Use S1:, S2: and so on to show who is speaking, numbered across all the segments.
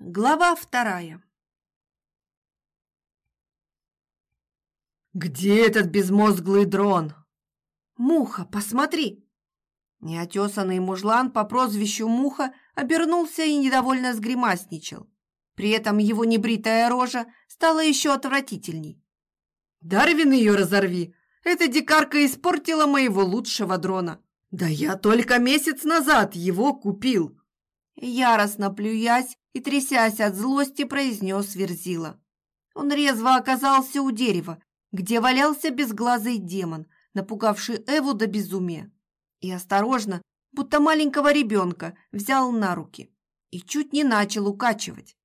S1: Глава вторая
S2: «Где этот безмозглый дрон?»
S1: «Муха, посмотри!» Неотесанный мужлан по прозвищу Муха обернулся и недовольно сгримасничал. При этом его небритая рожа стала еще отвратительней.
S2: «Дарвин ее разорви! Эта дикарка испортила моего лучшего дрона! Да я только месяц назад его купил!»
S1: Яростно плюясь и трясясь от злости, произнес Верзила. Он резво оказался у дерева, где валялся безглазый демон, напугавший Эву до безумия. И осторожно, будто маленького ребенка, взял на руки и чуть не начал укачивать.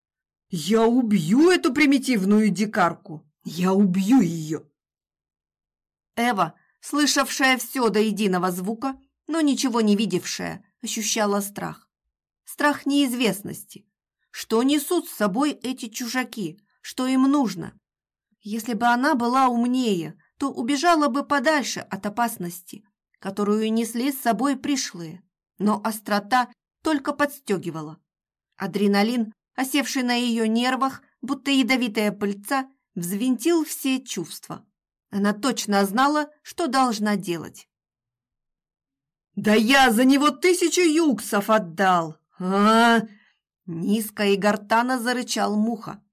S2: «Я убью эту примитивную дикарку! Я убью ее!»
S1: Эва, слышавшая все до единого звука, но ничего не видевшая, ощущала страх. Страх неизвестности. Что несут с собой эти чужаки? Что им нужно? Если бы она была умнее, то убежала бы подальше от опасности, которую несли с собой пришлые. Но острота только подстегивала. Адреналин, осевший на ее нервах, будто ядовитая пыльца, взвинтил все чувства. Она точно знала, что должна делать.
S2: «Да я за него тысячу юксов отдал! А,
S1: Низко и гортано зарычал Муха.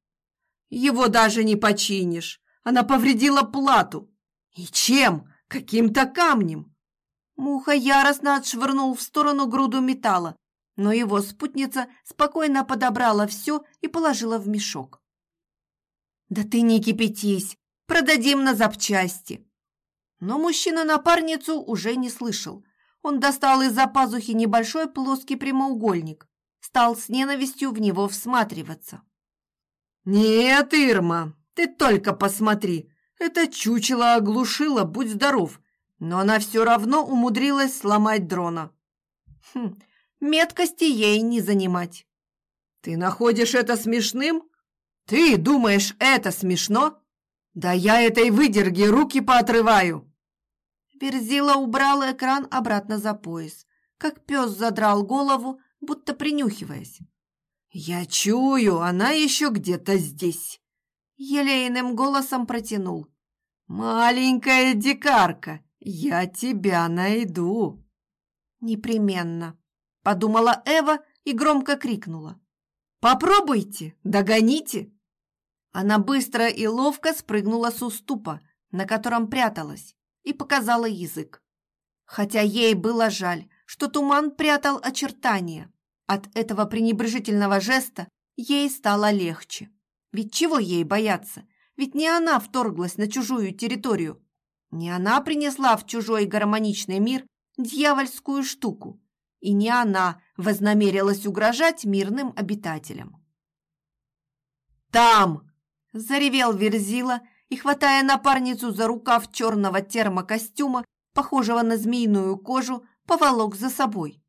S2: Его даже не починишь. Она повредила плату. И чем? Каким-то камнем.
S1: Муха яростно отшвырнул в сторону груду металла, но его спутница спокойно подобрала все и положила в мешок. «Да ты не кипятись, продадим на запчасти!» Но мужчина напарницу уже не слышал. Он достал из-за пазухи небольшой плоский прямоугольник, стал с ненавистью в него всматриваться.
S2: «Нет, Ирма, ты только посмотри, это чучело оглушило, будь здоров, но она все равно умудрилась сломать дрона».
S1: «Хм, меткости ей не занимать».
S2: «Ты находишь это смешным? Ты думаешь, это смешно? Да я этой выдерги руки поотрываю!»
S1: Верзила убрал экран обратно за пояс, как пес задрал голову, будто принюхиваясь.
S2: «Я чую, она еще где-то здесь!»
S1: Елейным голосом протянул.
S2: «Маленькая дикарка, я тебя найду!»
S1: «Непременно!» — подумала Эва и громко крикнула.
S2: «Попробуйте, догоните!»
S1: Она быстро и ловко спрыгнула с уступа, на котором пряталась, и показала язык. Хотя ей было жаль, что туман прятал очертания. От этого пренебрежительного жеста ей стало легче. Ведь чего ей бояться? Ведь не она вторглась на чужую территорию. Не она принесла в чужой гармоничный мир дьявольскую штуку. И не она вознамерилась угрожать мирным обитателям.
S2: «Там!»
S1: – заревел Верзила и, хватая напарницу за рукав черного термокостюма, похожего на змеиную кожу, поволок за собой.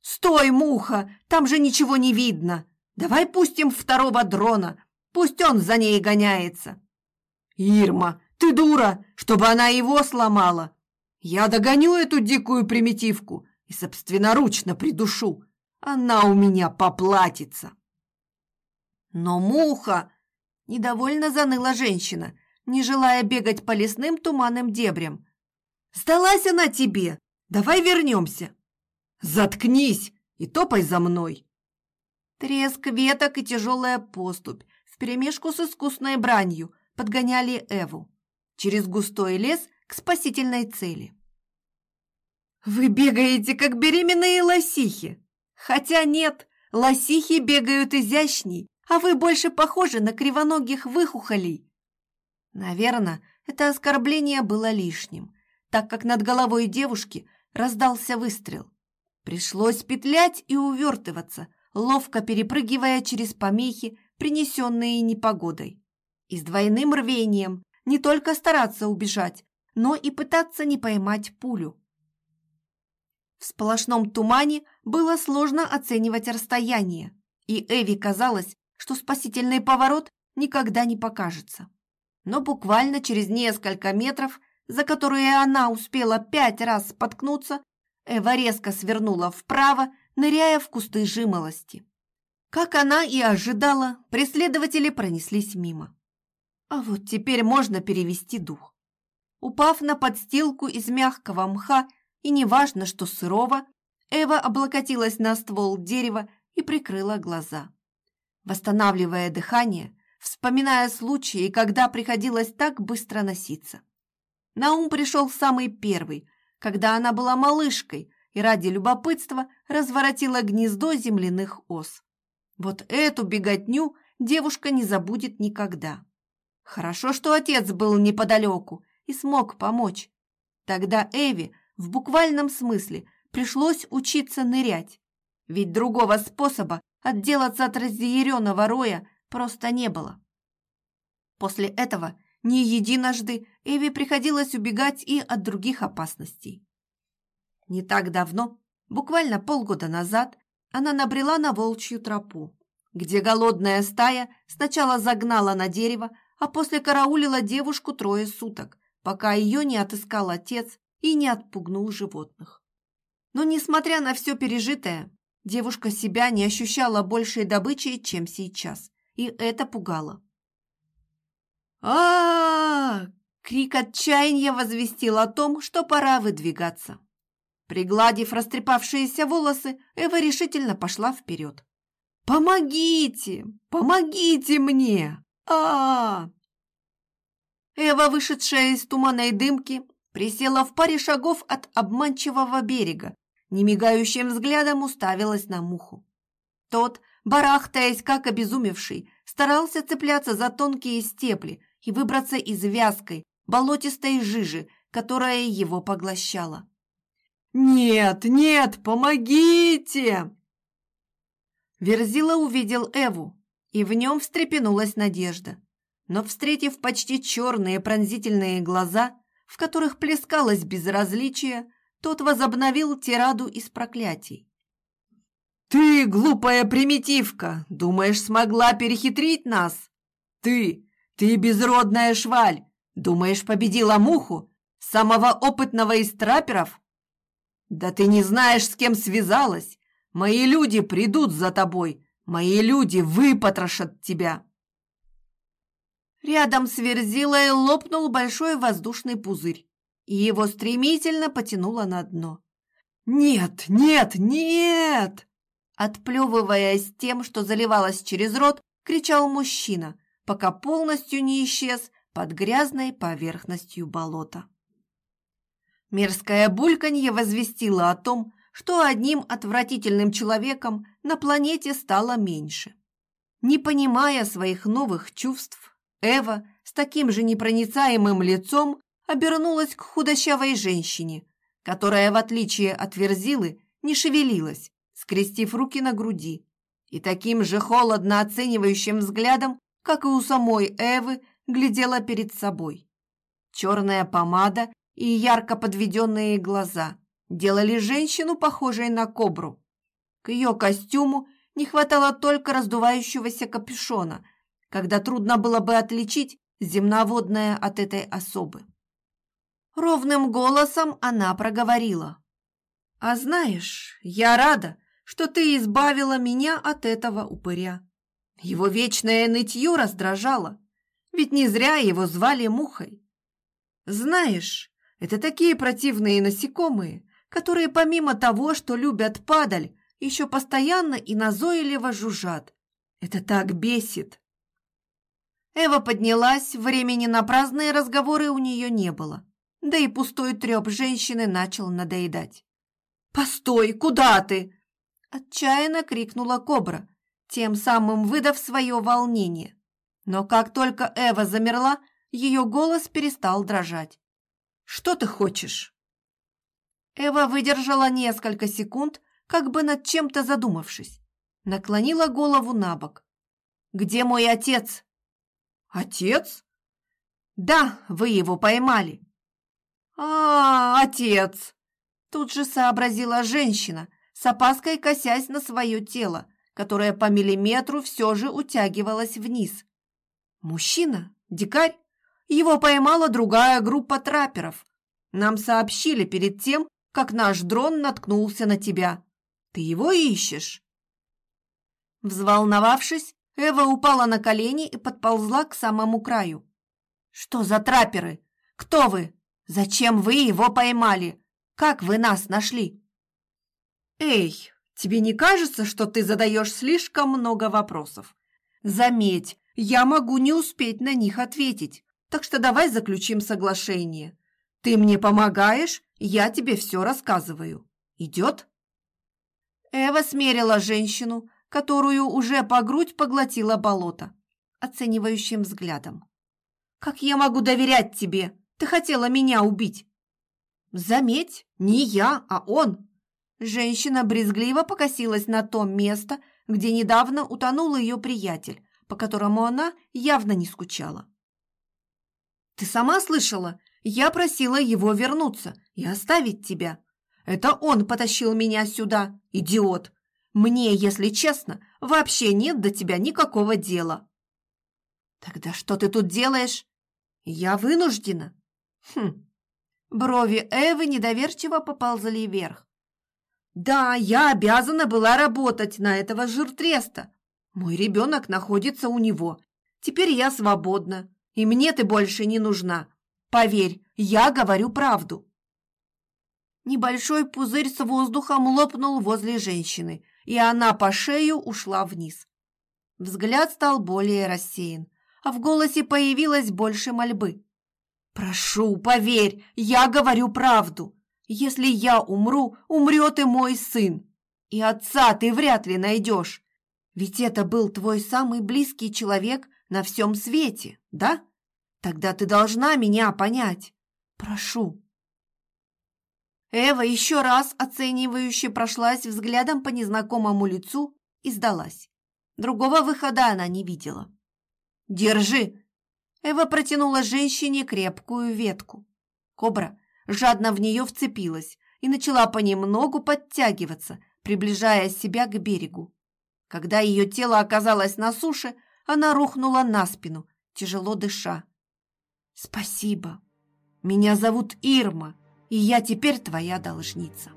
S1: «Стой, муха! Там же ничего не видно! Давай пустим второго дрона, пусть он за ней гоняется!»
S2: «Ирма, ты дура, чтобы она его сломала! Я догоню эту дикую примитивку и собственноручно придушу! Она у меня поплатится!»
S1: «Но муха!» – недовольно заныла женщина, не желая бегать по лесным туманным дебрям. «Сдалась она тебе! Давай вернемся!»
S2: «Заткнись и топай за мной!»
S1: Треск веток и тяжелая поступь вперемешку с искусной бранью подгоняли Эву через густой лес к спасительной цели. «Вы бегаете, как беременные лосихи! Хотя нет, лосихи бегают изящней, а вы больше похожи на кривоногих выхухолей!» Наверное, это оскорбление было лишним так как над головой девушки раздался выстрел. Пришлось петлять и увертываться, ловко перепрыгивая через помехи, принесенные непогодой. И с двойным рвением не только стараться убежать, но и пытаться не поймать пулю. В сплошном тумане было сложно оценивать расстояние, и Эви казалось, что спасительный поворот никогда не покажется. Но буквально через несколько метров за которые она успела пять раз споткнуться, Эва резко свернула вправо, ныряя в кусты жимолости. Как она и ожидала, преследователи пронеслись мимо. А вот теперь можно перевести дух. Упав на подстилку из мягкого мха, и неважно, что сырого, Эва облокотилась на ствол дерева и прикрыла глаза. Восстанавливая дыхание, вспоминая случаи, когда приходилось так быстро носиться. На ум пришел самый первый, когда она была малышкой и ради любопытства разворотила гнездо земляных ос. Вот эту беготню девушка не забудет никогда. Хорошо, что отец был неподалеку и смог помочь. Тогда Эви в буквальном смысле пришлось учиться нырять, ведь другого способа отделаться от разъяренного роя просто не было. После этого не единожды Эви приходилось убегать и от других опасностей. Не так давно, буквально полгода назад, она набрела на волчью тропу, где голодная стая сначала загнала на дерево, а после караулила девушку трое суток, пока ее не отыскал отец и не отпугнул животных. Но, несмотря на все пережитое, девушка себя не ощущала большей добычей, чем сейчас, и это пугало. а, Крик отчаяния возвестил о том, что пора выдвигаться. Пригладив растрепавшиеся волосы, Эва решительно пошла вперед. «Помогите! Помогите мне! -а Эва, вышедшая из туманной дымки, присела в паре шагов от обманчивого берега немигающим взглядом уставилась на муху. Тот, барахтаясь как обезумевший, старался цепляться за тонкие стебли и выбраться из вязкой, болотистой жижи, которая его поглощала. «Нет, нет, помогите!» Верзила увидел Эву, и в нем встрепенулась надежда. Но, встретив почти черные пронзительные глаза, в которых плескалось безразличие, тот возобновил тираду из проклятий. «Ты, глупая примитивка, думаешь, смогла перехитрить нас? Ты, ты безродная шваль, думаешь, победила муху, самого опытного из траперов? Да ты не знаешь, с кем связалась. Мои люди придут за тобой, мои люди выпотрошат тебя». Рядом с Верзилой лопнул большой воздушный пузырь и его стремительно потянуло на дно. «Нет, нет, нет!» Отплевываясь тем, что заливалось через рот, кричал мужчина, пока полностью не исчез под грязной поверхностью болота. Мерзкое бульканье возвестило о том, что одним отвратительным человеком на планете стало меньше. Не понимая своих новых чувств, Эва с таким же непроницаемым лицом обернулась к худощавой женщине, которая, в отличие от Верзилы, не шевелилась, скрестив руки на груди, и таким же холодно оценивающим взглядом, как и у самой Эвы, глядела перед собой. Черная помада и ярко подведенные глаза делали женщину похожей на кобру. К ее костюму не хватало только раздувающегося капюшона, когда трудно было бы отличить земноводное от этой особы. Ровным голосом она проговорила. «А знаешь, я рада, что ты избавила меня от этого упыря. Его вечное нытье раздражало, ведь не зря его звали мухой. Знаешь, это такие противные насекомые, которые помимо того, что любят падаль, еще постоянно и назойливо жужжат. Это так бесит. Эва поднялась, времени на праздные разговоры у нее не было да и пустой треп женщины начал надоедать. «Постой, куда ты?» Отчаянно крикнула кобра, тем самым выдав свое волнение. Но как только Эва замерла, ее голос перестал дрожать. «Что ты хочешь?» Эва выдержала несколько секунд, как бы над чем-то задумавшись. Наклонила голову на бок. «Где мой отец?» «Отец?» «Да, вы его поймали. «А, отец!» Тут же сообразила женщина, с опаской косясь на свое тело, которое по миллиметру все же утягивалось вниз. «Мужчина? Дикарь? Его поймала другая группа трапперов. Нам сообщили перед тем, как наш дрон наткнулся на тебя. Ты его ищешь?» Взволновавшись, Эва упала на колени и подползла к самому краю. «Что за трапперы? Кто вы? Зачем вы его поймали? Как вы нас нашли?»
S2: «Эй, тебе не кажется, что ты задаешь слишком много вопросов? Заметь, я могу не успеть на них ответить, так что давай заключим соглашение. Ты мне помогаешь, я тебе все рассказываю. Идет?»
S1: Эва смерила женщину, которую уже по грудь поглотила болото, оценивающим взглядом. «Как я могу доверять тебе? Ты хотела меня убить!» «Заметь, не я, а он!» Женщина брезгливо покосилась на то место, где недавно утонул ее приятель, по которому она явно не скучала. «Ты сама слышала? Я просила его вернуться и оставить тебя. Это он потащил меня сюда, идиот. Мне, если честно, вообще нет до тебя никакого дела. Тогда что ты тут делаешь? Я вынуждена. Хм. Брови Эвы недоверчиво поползли вверх. Да, я обязана была работать на этого жиртреста. Мой ребенок находится у него. Теперь я свободна, и мне ты больше не нужна. Поверь, я говорю правду. Небольшой пузырь с воздухом лопнул возле женщины, и она по шею ушла вниз. Взгляд стал более рассеян, а в голосе появилось больше мольбы. «Прошу, поверь, я говорю правду. Если я умру, умрет и мой сын. И отца ты вряд ли найдешь. Ведь это был твой самый близкий человек на всем свете, да? Тогда ты должна меня понять. Прошу». Эва еще раз оценивающе прошлась взглядом по незнакомому лицу и сдалась. Другого выхода она не видела. «Держи!» Эва протянула женщине крепкую ветку. Кобра жадно в нее вцепилась и начала понемногу подтягиваться, приближая себя к берегу. Когда ее тело оказалось на суше, она рухнула на спину, тяжело дыша. «Спасибо. Меня зовут Ирма», и я теперь твоя должница.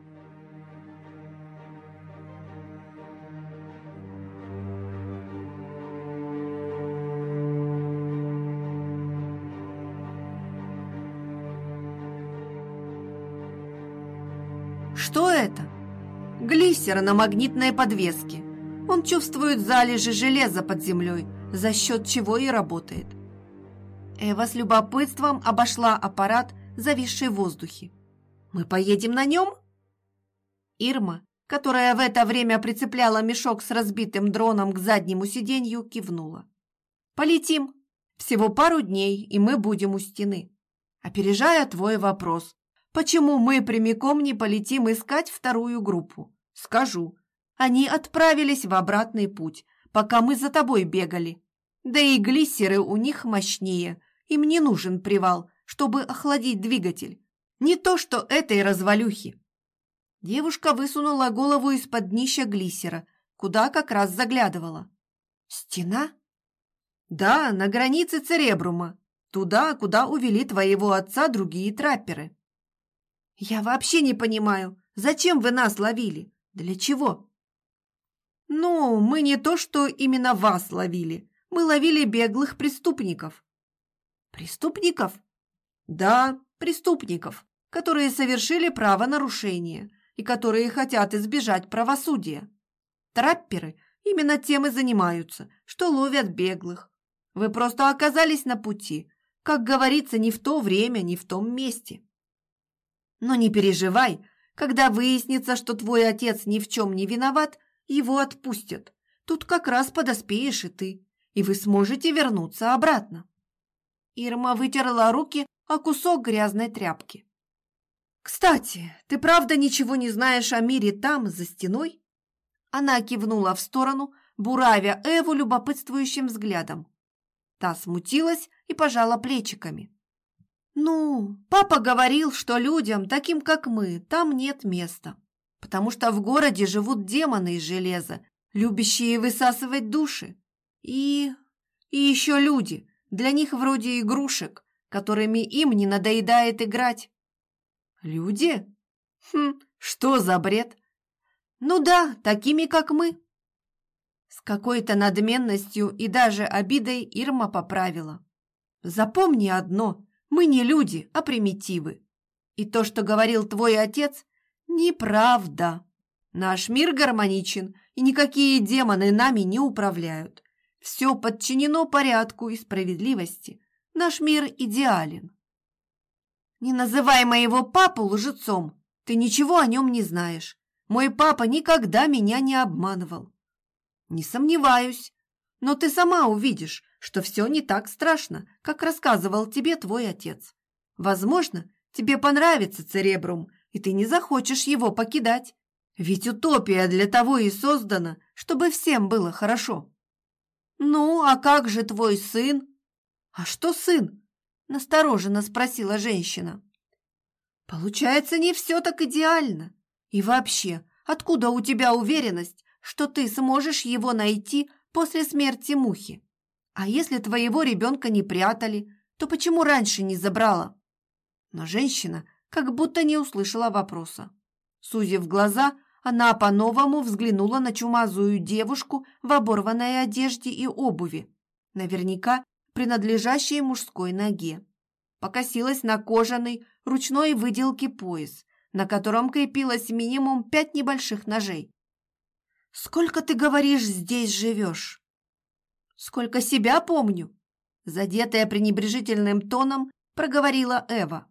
S1: Что это? Глиссер на магнитной подвеске. Он чувствует залежи железа под землей, за счет чего и работает. Эва с любопытством обошла аппарат, зависший в воздухе. Мы поедем на нем?» Ирма, которая в это время прицепляла мешок с разбитым дроном к заднему сиденью, кивнула. «Полетим. Всего пару дней, и мы будем у стены. Опережая твой вопрос, почему мы прямиком не полетим искать вторую группу? Скажу. Они отправились в обратный путь, пока мы за тобой бегали. Да и глиссеры у них мощнее. Им не нужен привал, чтобы охладить двигатель. Не то что этой развалюхи. Девушка высунула голову из-под днища глиссера, куда как раз заглядывала. Стена? Да, на границе Церебрума, туда, куда увели твоего отца другие трапперы. Я вообще не понимаю, зачем вы нас ловили? Для чего? Ну, мы не то, что именно вас ловили. Мы ловили беглых преступников. Преступников? Да, преступников которые совершили правонарушение и которые хотят избежать правосудия. Трапперы именно тем и занимаются, что ловят беглых. Вы просто оказались на пути, как говорится, не в то время, не в том месте. Но не переживай, когда выяснится, что твой отец ни в чем не виноват, его отпустят. Тут как раз подоспеешь и ты, и вы сможете вернуться обратно. Ирма вытерла руки о кусок грязной тряпки. «Кстати, ты правда ничего не знаешь о мире там, за стеной?» Она кивнула в сторону, буравя Эву любопытствующим взглядом. Та смутилась и пожала плечиками. «Ну, папа говорил, что людям, таким как мы, там нет места, потому что в городе живут демоны из железа, любящие высасывать души. И... и еще люди, для них вроде игрушек, которыми им не надоедает играть. Люди? Хм, что за бред? Ну да, такими, как мы. С какой-то надменностью и даже обидой Ирма поправила. Запомни одно, мы не люди, а примитивы. И то, что говорил твой отец, неправда. Наш мир гармоничен, и никакие демоны нами не управляют. Все подчинено порядку и справедливости. Наш мир идеален. Не называй моего папу лжецом. Ты ничего о нем не знаешь. Мой папа никогда меня не обманывал. Не сомневаюсь. Но ты сама увидишь, что все не так страшно, как рассказывал тебе твой отец. Возможно, тебе понравится Церебрум, и ты не захочешь его покидать. Ведь утопия для того и создана, чтобы всем было хорошо. Ну, а как же твой сын? А что сын? Настороженно спросила женщина. Получается, не все так идеально. И вообще, откуда у тебя уверенность, что ты сможешь его найти после смерти мухи? А если твоего ребенка не прятали, то почему раньше не забрала? Но женщина как будто не услышала вопроса. Сузив глаза, она по-новому взглянула на чумазую девушку в оборванной одежде и обуви, наверняка принадлежащей мужской ноге. Покосилась на кожаный ручной выделки пояс, на котором крепилось минимум пять небольших ножей. «Сколько, ты говоришь, здесь живешь?» «Сколько себя помню», задетая пренебрежительным тоном, проговорила Эва.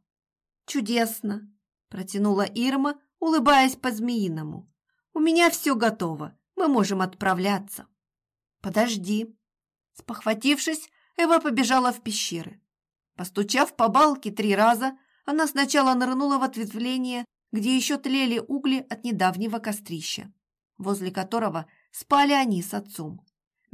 S1: «Чудесно!» – протянула Ирма, улыбаясь по-змеиному. «У меня все готово, мы можем отправляться». «Подожди». Спохватившись, Эва побежала в пещеры. Постучав по балке три раза, она сначала нырнула в ответвление, где еще тлели угли от недавнего кострища, возле которого спали они с отцом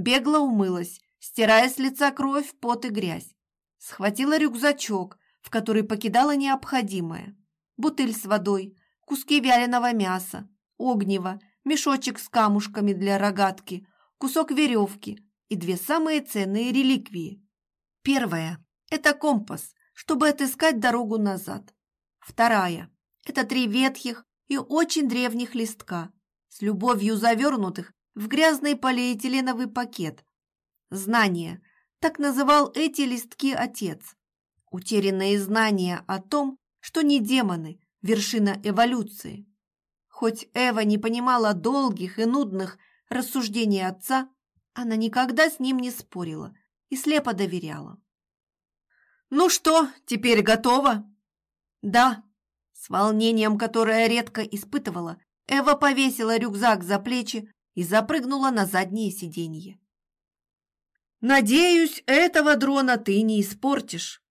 S1: бегло умылась, стирая с лица кровь, пот и грязь. Схватила рюкзачок, в который покидала необходимое. Бутыль с водой, куски вяленого мяса, огнево, мешочек с камушками для рогатки, кусок веревки и две самые ценные реликвии. Первая – это компас, чтобы отыскать дорогу назад. Вторая – это три ветхих и очень древних листка, с любовью завернутых в грязный полиэтиленовый пакет. Знания. Так называл эти листки отец. Утерянные знания о том, что не демоны, вершина эволюции. Хоть Эва не понимала долгих и нудных рассуждений отца, она никогда с ним не спорила и слепо доверяла. «Ну что, теперь готова?» «Да», с волнением, которое редко испытывала, Эва повесила рюкзак за плечи и запрыгнула на заднее сиденье. «Надеюсь, этого дрона ты не испортишь»,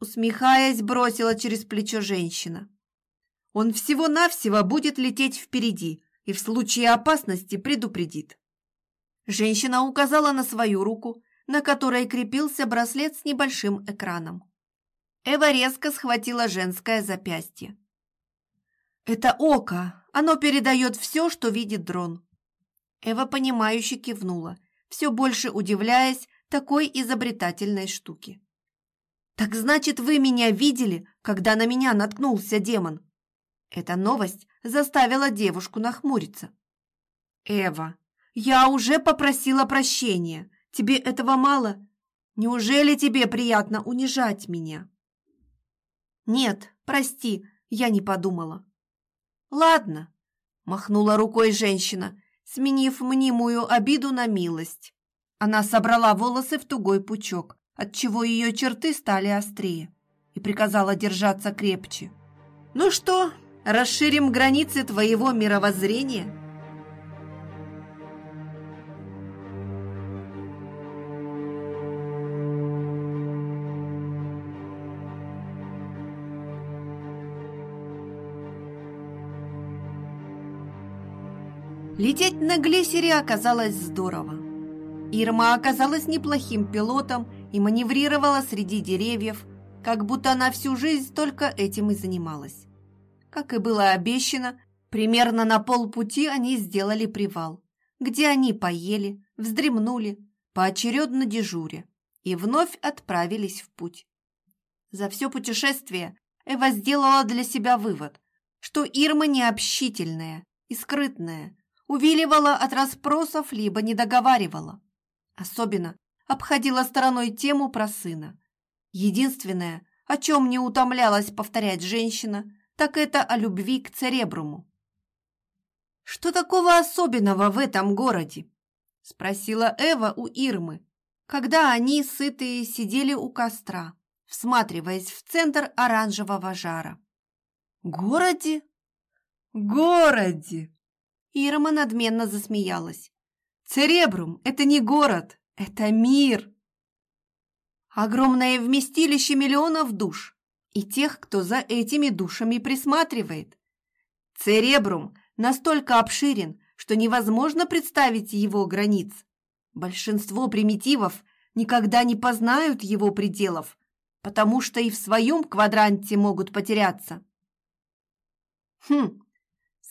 S1: усмехаясь, бросила через плечо женщина. «Он всего-навсего будет лететь впереди и в случае опасности предупредит». Женщина указала на свою руку, на которой крепился браслет с небольшим экраном. Эва резко схватила женское запястье. «Это око. Оно передает все, что видит дрон. Эва, понимающе кивнула, все больше удивляясь такой изобретательной штуке. «Так значит, вы меня видели, когда на меня наткнулся демон?» Эта новость заставила девушку нахмуриться. «Эва, я уже попросила прощения. Тебе этого мало? Неужели тебе приятно унижать меня?» «Нет, прости, я не подумала». «Ладно», – махнула рукой женщина сменив мнимую обиду на милость. Она собрала волосы в тугой пучок, отчего ее черты стали острее, и приказала держаться крепче. «Ну что, расширим границы твоего мировоззрения?» Лететь на глиссере оказалось здорово. Ирма оказалась неплохим пилотом и маневрировала среди деревьев, как будто она всю жизнь только этим и занималась. Как и было обещано, примерно на полпути они сделали привал, где они поели, вздремнули, поочередно дежуря, и вновь отправились в путь. За все путешествие Эва сделала для себя вывод, что Ирма необщительная и скрытная, увиливала от расспросов, либо не договаривала. Особенно обходила стороной тему про сына. Единственное, о чем не утомлялась повторять женщина, так это о любви к Церебруму. «Что такого особенного в этом городе?» – спросила Эва у Ирмы, когда они, сытые, сидели у костра, всматриваясь в центр оранжевого жара.
S2: «Городе? Городе!»
S1: Ирма надменно засмеялась.
S2: «Церебрум – это не город, это мир!»
S1: Огромное вместилище миллионов душ и тех, кто за этими душами присматривает. Церебрум настолько обширен, что невозможно представить его границ. Большинство примитивов никогда не познают его пределов, потому что и в своем квадранте могут потеряться. Хм,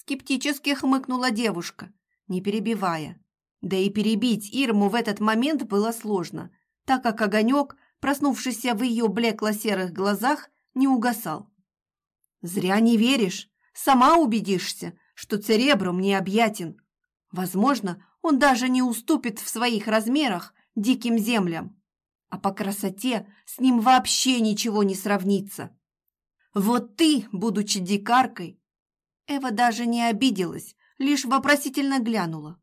S1: скептически хмыкнула девушка, не перебивая. Да и перебить Ирму в этот момент было сложно, так как огонек, проснувшийся в ее блекло-серых глазах, не угасал. «Зря не веришь, сама убедишься, что церебрум необъятен. Возможно, он даже не уступит в своих размерах диким землям, а по красоте с ним вообще ничего не сравнится. Вот ты, будучи дикаркой, Эва даже не обиделась, лишь вопросительно глянула.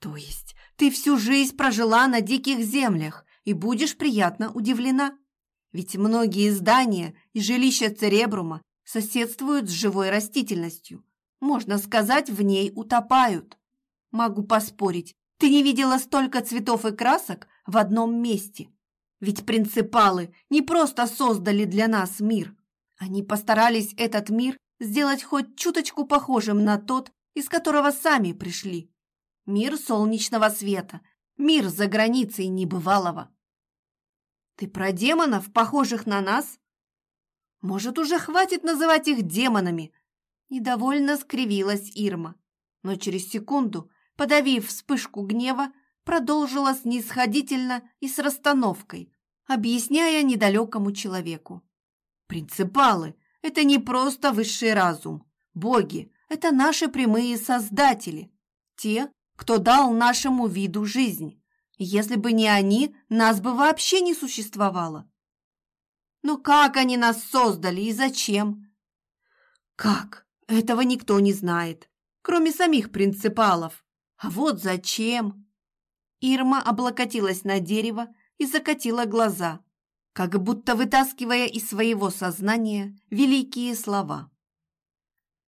S1: То есть ты всю жизнь прожила на диких землях и будешь приятно удивлена? Ведь многие здания и жилища Церебрума соседствуют с живой растительностью. Можно сказать, в ней утопают. Могу поспорить, ты не видела столько цветов и красок в одном месте. Ведь принципалы не просто создали для нас мир. Они постарались этот мир сделать хоть чуточку похожим на тот, из которого сами пришли. Мир солнечного света, мир за границей небывалого. Ты про демонов, похожих на нас? Может, уже хватит называть их демонами? Недовольно скривилась Ирма, но через секунду подавив вспышку гнева, продолжила снисходительно и с расстановкой, объясняя недалекому человеку. «Принципалы – это не просто высший разум. Боги – это наши прямые создатели, те, кто дал нашему виду жизнь. Если бы не они, нас бы вообще не существовало. Но как они нас создали и зачем? Как? Этого никто не знает, кроме самих принципалов. А вот зачем? Ирма облокотилась на дерево и закатила глаза, как будто вытаскивая из своего сознания великие слова.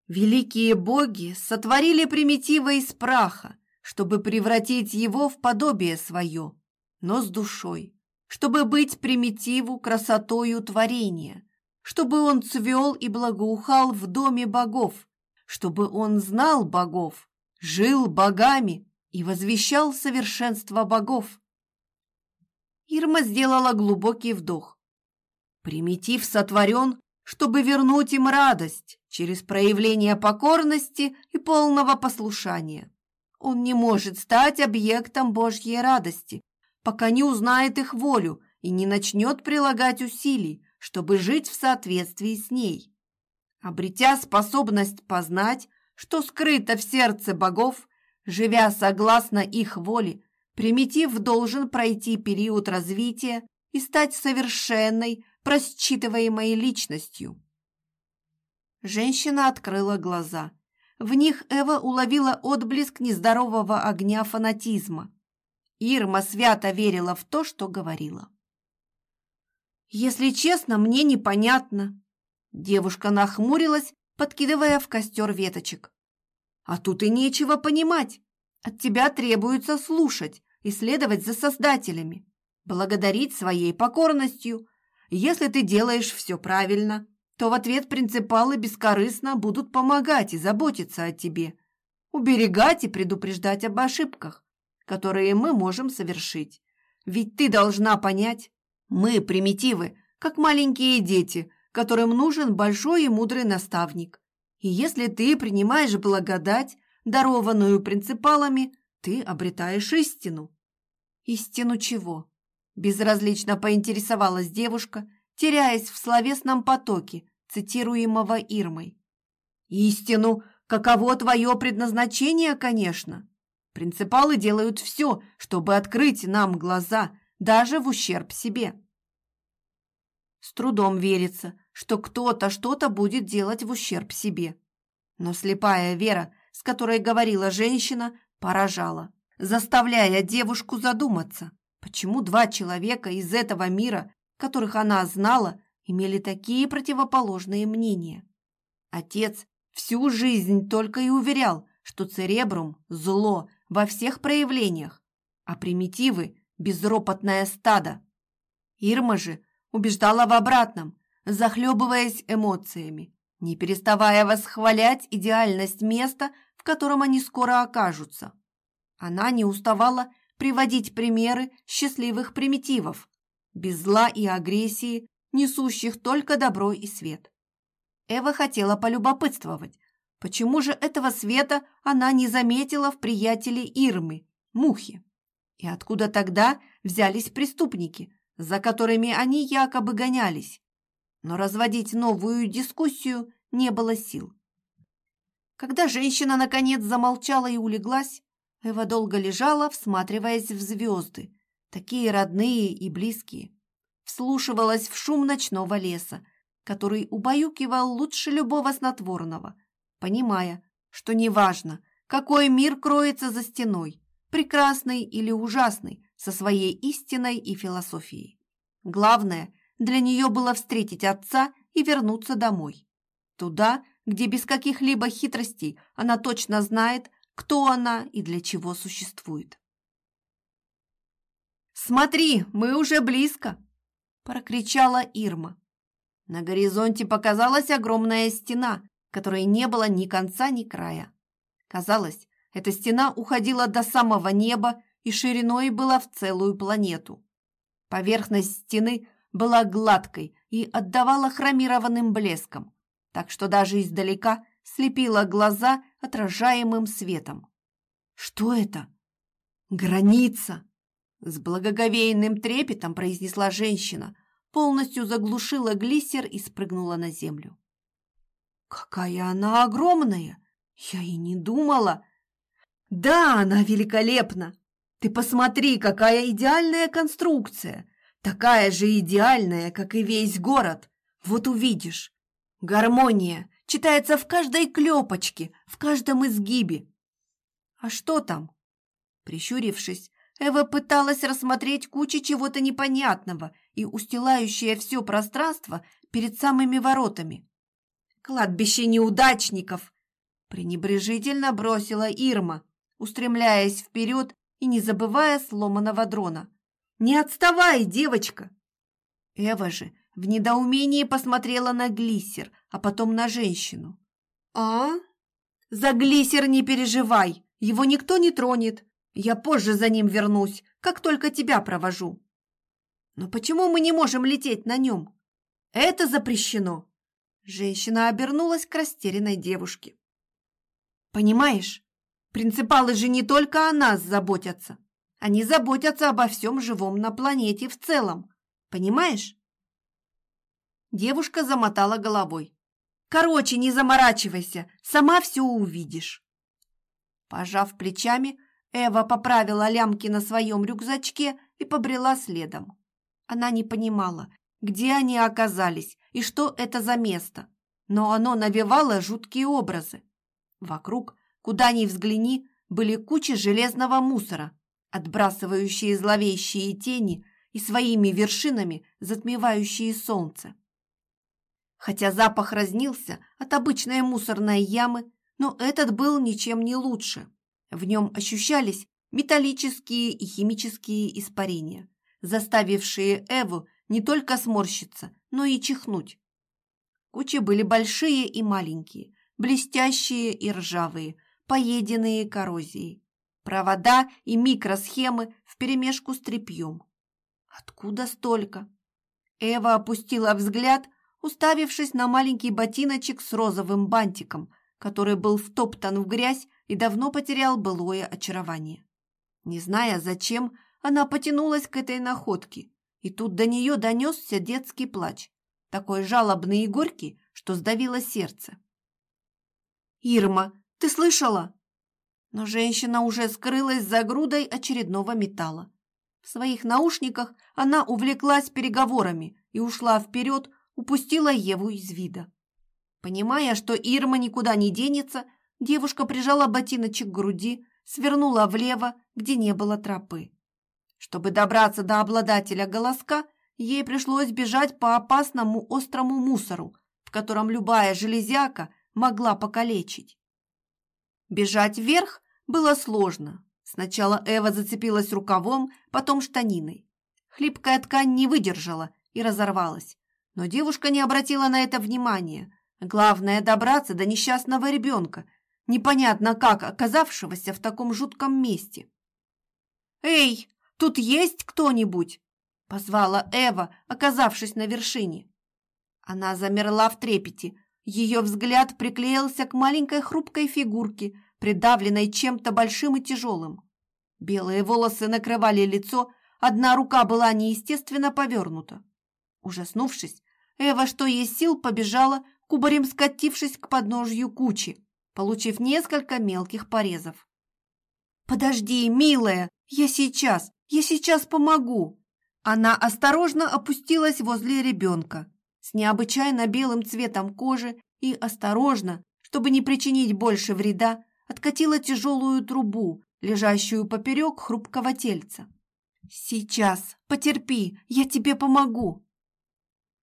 S1: Великие боги сотворили примитива из праха, чтобы превратить его в подобие свое, но с душой, чтобы быть примитиву красотою творения, чтобы он цвел и благоухал в доме богов, чтобы он знал богов, жил богами и возвещал совершенство богов. Ирма сделала глубокий вдох. Примитив сотворен, чтобы вернуть им радость через проявление покорности и полного послушания. Он не может стать объектом Божьей радости, пока не узнает их волю и не начнет прилагать усилий, чтобы жить в соответствии с ней. Обретя способность познать, что скрыто в сердце богов, живя согласно их воле, примитив должен пройти период развития и стать совершенной, просчитываемой личностью. Женщина открыла глаза. В них Эва уловила отблеск нездорового огня фанатизма. Ирма свято верила в то, что говорила. «Если честно, мне непонятно». Девушка нахмурилась подкидывая в костер веточек. «А тут и нечего понимать. От тебя требуется слушать и следовать за создателями, благодарить своей покорностью. Если ты делаешь все правильно, то в ответ принципалы бескорыстно будут помогать и заботиться о тебе, уберегать и предупреждать об ошибках, которые мы можем совершить. Ведь ты должна понять, мы, примитивы, как маленькие дети, которым нужен большой и мудрый наставник. И если ты принимаешь благодать, дарованную принципалами, ты обретаешь истину. Истину чего? Безразлично поинтересовалась девушка, теряясь в словесном потоке, цитируемого Ирмой. Истину, каково твое предназначение, конечно. Принципалы делают все, чтобы открыть нам глаза, даже в ущерб себе. С трудом верится, что кто-то что-то будет делать в ущерб себе. Но слепая вера, с которой говорила женщина, поражала, заставляя девушку задуматься, почему два человека из этого мира, которых она знала, имели такие противоположные мнения. Отец всю жизнь только и уверял, что церебрум – зло во всех проявлениях, а примитивы – безропотное стадо. Ирма же убеждала в обратном, захлебываясь эмоциями, не переставая восхвалять идеальность места, в котором они скоро окажутся. Она не уставала приводить примеры счастливых примитивов, без зла и агрессии, несущих только добро и свет. Эва хотела полюбопытствовать, почему же этого света она не заметила в приятеле Ирмы, Мухе. И откуда тогда взялись преступники, за которыми они якобы гонялись. Но разводить новую дискуссию не было сил. Когда женщина наконец замолчала и улеглась, Эва долго лежала, всматриваясь в звезды, такие родные и близкие. Вслушивалась в шум ночного леса, который убаюкивал лучше любого снотворного, понимая, что неважно, какой мир кроется за стеной, прекрасный или ужасный, со своей истиной и философией. Главное для нее было встретить отца и вернуться домой. Туда, где без каких-либо хитростей она точно знает, кто она и для чего существует. «Смотри, мы уже близко!» – прокричала Ирма. На горизонте показалась огромная стена, которой не было ни конца, ни края. Казалось, эта стена уходила до самого неба и шириной была в целую планету. Поверхность стены была гладкой и отдавала хромированным блеском, так что даже издалека слепила глаза отражаемым светом. «Что это?» «Граница!» С благоговейным трепетом произнесла женщина, полностью заглушила глиссер и спрыгнула на землю. «Какая она огромная! Я и не думала!» «Да, она великолепна! Ты посмотри, какая идеальная конструкция! Такая же идеальная, как и весь город! Вот увидишь! Гармония читается в каждой клепочке, в каждом изгибе!» «А что там?» Прищурившись, Эва пыталась рассмотреть кучу чего-то непонятного и устилающее все пространство перед самыми воротами. «Кладбище неудачников!» пренебрежительно бросила Ирма, устремляясь вперед и не забывая сломанного дрона. «Не отставай, девочка!» Эва же в недоумении посмотрела на глиссер, а потом на женщину. «А? За глиссер не переживай, его никто не тронет. Я позже за ним вернусь, как только тебя провожу». «Но почему мы не можем лететь на нем?» «Это запрещено!» Женщина обернулась к растерянной девушке. «Понимаешь, Принципалы же не только о нас заботятся. Они заботятся обо всем живом на планете в целом. Понимаешь? Девушка замотала головой. Короче, не заморачивайся, сама все увидишь. Пожав плечами, Эва поправила лямки на своем рюкзачке и побрела следом. Она не понимала, где они оказались и что это за место, но оно навевало жуткие образы. Вокруг Куда ни взгляни, были кучи железного мусора, отбрасывающие зловещие тени и своими вершинами затмевающие солнце. Хотя запах разнился от обычной мусорной ямы, но этот был ничем не лучше. В нем ощущались металлические и химические испарения, заставившие Эву не только сморщиться, но и чихнуть. Кучи были большие и маленькие, блестящие и ржавые, поеденные коррозией. Провода и микросхемы вперемешку с тряпьем. Откуда столько? Эва опустила взгляд, уставившись на маленький ботиночек с розовым бантиком, который был втоптан в грязь и давно потерял былое очарование. Не зная зачем, она потянулась к этой находке, и тут до нее донесся детский плач, такой жалобный и горький, что сдавило сердце. «Ирма, ты слышала?» Но женщина уже скрылась за грудой очередного металла. В своих наушниках она увлеклась переговорами и ушла вперед, упустила Еву из вида. Понимая, что Ирма никуда не денется, девушка прижала ботиночек к груди, свернула влево, где не было тропы. Чтобы добраться до обладателя голоска, ей пришлось бежать по опасному острому мусору, в котором любая железяка могла покалечить. Бежать вверх было сложно. Сначала Эва зацепилась рукавом, потом штаниной. Хлипкая ткань не выдержала и разорвалась. Но девушка не обратила на это внимания. Главное – добраться до несчастного ребенка, непонятно как оказавшегося в таком жутком месте. «Эй, тут есть кто-нибудь?» – позвала Эва, оказавшись на вершине. Она замерла в трепете. Ее взгляд приклеился к маленькой хрупкой фигурке, придавленной чем-то большим и тяжелым. Белые волосы накрывали лицо, одна рука была неестественно повернута. Ужаснувшись, Эва, что есть сил, побежала, кубарем скатившись к подножью кучи, получив несколько мелких порезов. «Подожди, милая, я сейчас, я сейчас помогу!» Она осторожно опустилась возле ребенка с необычайно белым цветом кожи и осторожно, чтобы не причинить больше вреда, откатила тяжелую трубу, лежащую поперек хрупкого тельца. «Сейчас, потерпи, я тебе помогу!»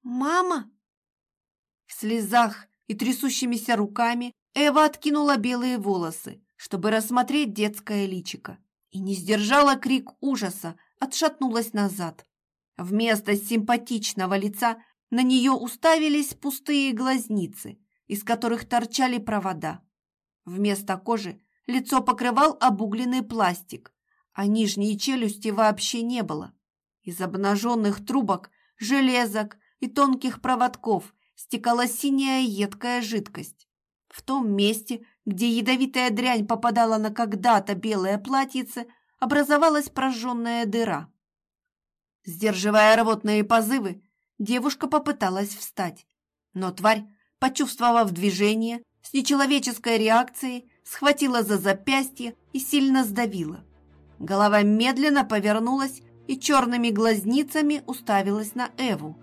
S1: «Мама?» В слезах и трясущимися руками Эва откинула белые волосы, чтобы рассмотреть детское личико, и не сдержала крик ужаса, отшатнулась назад. Вместо симпатичного лица на нее уставились пустые глазницы, из которых торчали провода. Вместо кожи лицо покрывал обугленный пластик, а нижней челюсти вообще не было. Из обнаженных трубок, железок и тонких проводков стекала синяя едкая жидкость. В том месте, где ядовитая дрянь попадала на когда-то белое платьице, образовалась прожженная дыра. Сдерживая рвотные позывы, девушка попыталась встать, но тварь, почувствовав движение, с нечеловеческой реакцией схватила за запястье и сильно сдавила. Голова медленно повернулась и черными глазницами уставилась на Эву.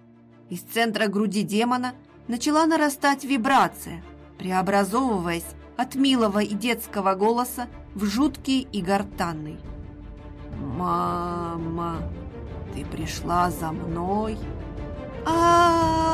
S1: Из центра груди демона начала нарастать вибрация, преобразовываясь от милого и детского голоса в жуткий и гортанный. «Мама, ты пришла за мной?» а, -а, -а